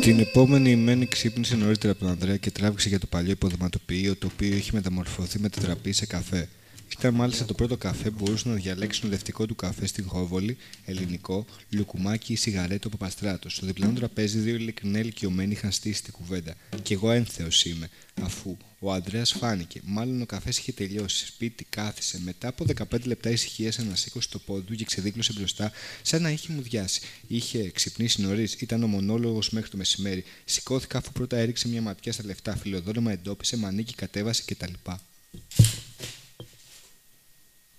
Την επόμενη ημέρα ξύπνησε νωρίτερα από τον Ανδρέα και τράβηξε για το παλιό υποδηματοποιείο το οποίο είχε μεταμορφωθεί με τετραπή σε καφέ. Ήταν μάλιστα το πρώτο καφέ που μπορούσε να διαλέξει τον λευτικό του καφέ στην Χόβολη, ελληνικό, λουκουμάκι ή σιγαρέτο από παστράτο. Στο διπλανό τραπέζι δύο ειλικρινέ ηλικιωμένοι είχαν στήσει την κουβέντα. Κι εγώ ένθεος είμαι, αφού ο Ανδρέας φάνηκε. Μάλλον ο καφές είχε τελειώσει. Σπίτι κάθισε. Μετά από 15 λεπτά ησυχίας, ανασήκωσε το πόδι του και ξεδίκλωσε μπροστά, σαν να είχε μουδιάσει. Είχε ξυπνήσει νωρίς, ήταν ο μονόλογος μέχρι το μεσημέρι. Σηκώθηκα αφού πρώτα έριξε μια ματιά στα λεφτά. Φιλοδόρημα εντόπισε, μανίκι κατέβασε κτλ.